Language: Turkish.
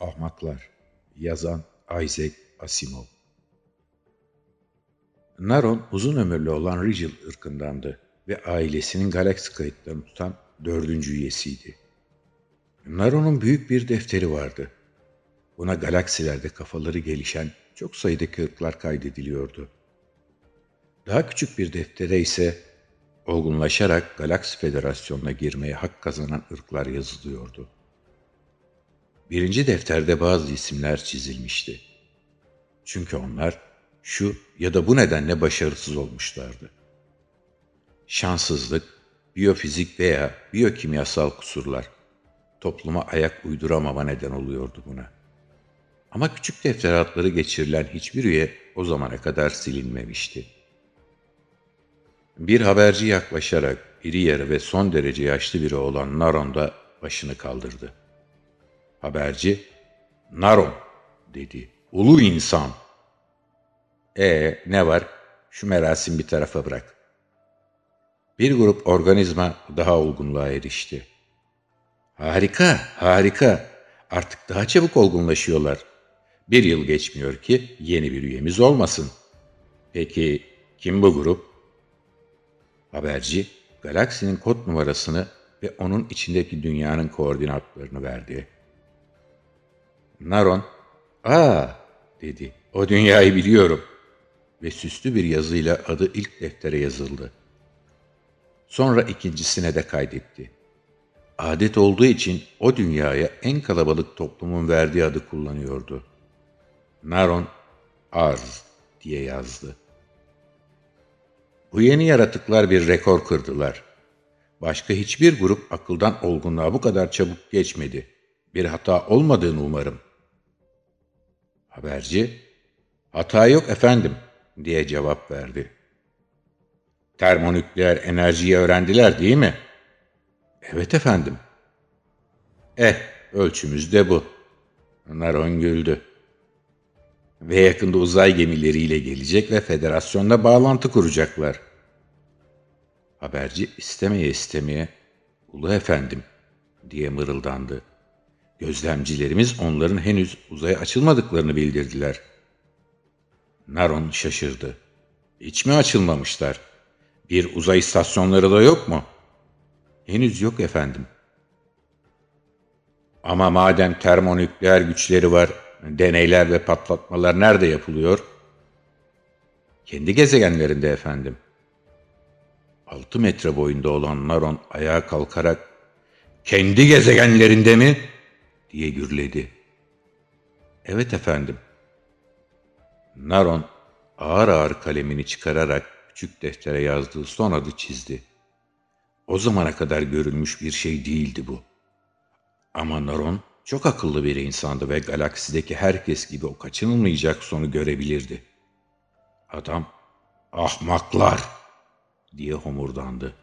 Ahmaklar Yazan Isaac Asimov Naron uzun ömürlü olan Rigel ırkındandı ve ailesinin galaksi kayıtlarını tutan dördüncü üyesiydi. Naron'un büyük bir defteri vardı. Buna galaksilerde kafaları gelişen çok sayıdaki ırklar kaydediliyordu. Daha küçük bir deftere ise olgunlaşarak Galaksi Federasyonu'na girmeye hak kazanan ırklar yazılıyordu. Birinci defterde bazı isimler çizilmişti. Çünkü onlar şu ya da bu nedenle başarısız olmuşlardı. Şanssızlık, biyofizik veya biyokimyasal kusurlar topluma ayak uyduramama neden oluyordu buna. Ama küçük defteratları geçirilen hiçbir üye o zamana kadar silinmemişti. Bir haberci yaklaşarak iri yarı ve son derece yaşlı biri olan Naron da başını kaldırdı. Haberci, Naron dedi. Ulu insan. E ne var? Şu merasim bir tarafa bırak. Bir grup organizma daha olgunluğa erişti. Harika, harika. Artık daha çabuk olgunlaşıyorlar. Bir yıl geçmiyor ki yeni bir üyemiz olmasın. Peki kim bu grup? Haberci, galaksinin kod numarasını ve onun içindeki dünyanın koordinatlarını verdi. Naron, ''Aa'' dedi. ''O dünyayı biliyorum.'' Ve süslü bir yazıyla adı ilk deftere yazıldı. Sonra ikincisine de kaydetti. Adet olduğu için o dünyaya en kalabalık toplumun verdiği adı kullanıyordu. Naron Arz diye yazdı. Bu yeni yaratıklar bir rekor kırdılar. Başka hiçbir grup akıldan olgunluğa bu kadar çabuk geçmedi. Bir hata olmadığını umarım.'' Haberci, hata yok efendim diye cevap verdi. Termonükleer enerjiyi öğrendiler değil mi? Evet efendim. Eh, ölçümüz de bu. Naron güldü. Ve yakında uzay gemileriyle gelecek ve federasyonla bağlantı kuracaklar. Haberci istemeye istemeye, ulu efendim diye mırıldandı. Gözlemcilerimiz onların henüz uzaya açılmadıklarını bildirdiler. Naron şaşırdı. Hiç mi açılmamışlar? Bir uzay istasyonları da yok mu? Henüz yok efendim. Ama madem termonükleer güçleri var, deneyler ve patlatmalar nerede yapılıyor? Kendi gezegenlerinde efendim. Altı metre boyunda olan Naron ayağa kalkarak, kendi gezegenlerinde mi? Diye gürledi. Evet efendim. Naron ağır ağır kalemini çıkararak küçük deftere yazdığı son adı çizdi. O zamana kadar görülmüş bir şey değildi bu. Ama Naron çok akıllı bir insandı ve galaksideki herkes gibi o kaçınılmayacak sonu görebilirdi. Adam, ahmaklar diye homurdandı.